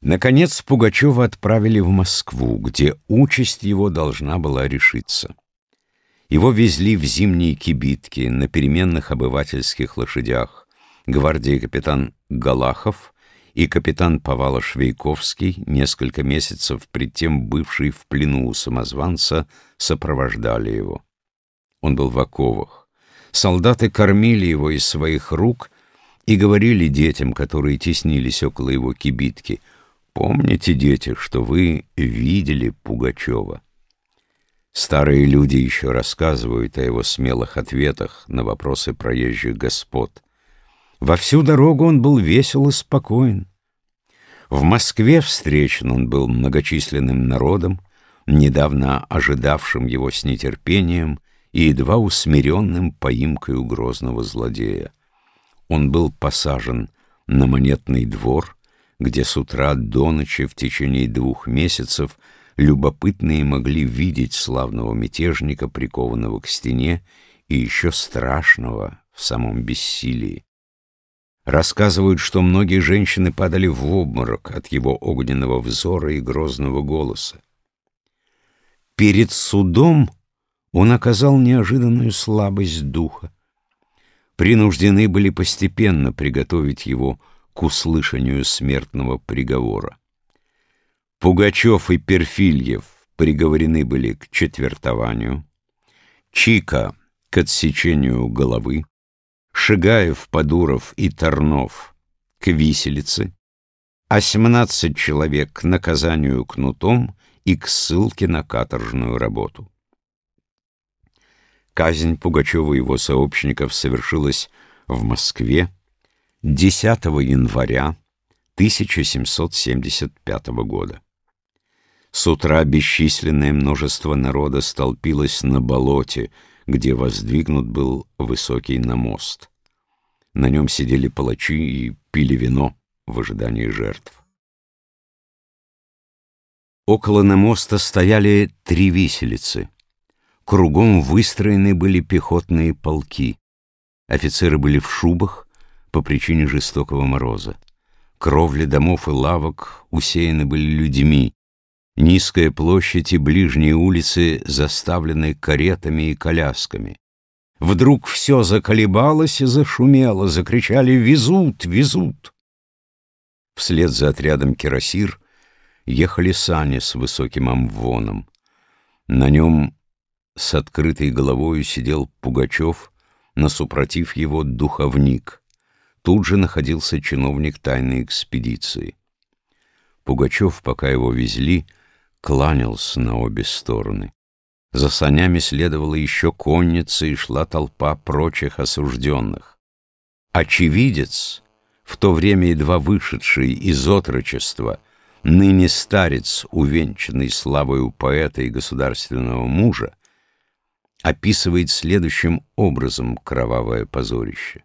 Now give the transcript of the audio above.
Наконец Пугачева отправили в Москву, где участь его должна была решиться. Его везли в зимние кибитки на переменных обывательских лошадях. Гвардии капитан Галахов и капитан Повало-Швейковский, несколько месяцев пред тем бывший в плену у самозванца, сопровождали его. Он был в оковах. Солдаты кормили его из своих рук и говорили детям, которые теснились около его кибитки — Помните, дети, что вы видели Пугачева. Старые люди еще рассказывают о его смелых ответах на вопросы проезжих господ. Во всю дорогу он был весел и спокоен. В Москве встречен он был многочисленным народом, недавно ожидавшим его с нетерпением и едва усмиренным поимкой грозного злодея. Он был посажен на монетный двор — где с утра до ночи в течение двух месяцев любопытные могли видеть славного мятежника, прикованного к стене, и еще страшного в самом бессилии. Рассказывают, что многие женщины падали в обморок от его огненного взора и грозного голоса. Перед судом он оказал неожиданную слабость духа. Принуждены были постепенно приготовить его к услышанию смертного приговора. Пугачев и Перфильев приговорены были к четвертованию, Чика — к отсечению головы, Шигаев, Подуров и Тарнов — к виселице, а семнадцать человек к наказанию кнутом и к ссылке на каторжную работу. Казнь Пугачева и его сообщников совершилась в Москве 10 января 1775 года. С утра бесчисленное множество народа столпилось на болоте, где воздвигнут был высокий намост. На нем сидели палачи и пили вино в ожидании жертв. Около намоста стояли три виселицы. Кругом выстроены были пехотные полки. Офицеры были в шубах, по причине жестокого мороза. Кровли домов и лавок усеяны были людьми. Низкая площадь и ближние улицы заставлены каретами и колясками. Вдруг все заколебалось и зашумело, закричали «Везут! Везут!». Вслед за отрядом кирасир ехали сани с высоким амвоном. На нем с открытой головою сидел Пугачев, насупротив его духовник. Тут же находился чиновник тайной экспедиции. Пугачев, пока его везли, кланялся на обе стороны. За санями следовала еще конница и шла толпа прочих осужденных. Очевидец, в то время едва вышедший из отрочества, ныне старец, увенчанный славою поэта и государственного мужа, описывает следующим образом кровавое позорище.